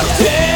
Yeah.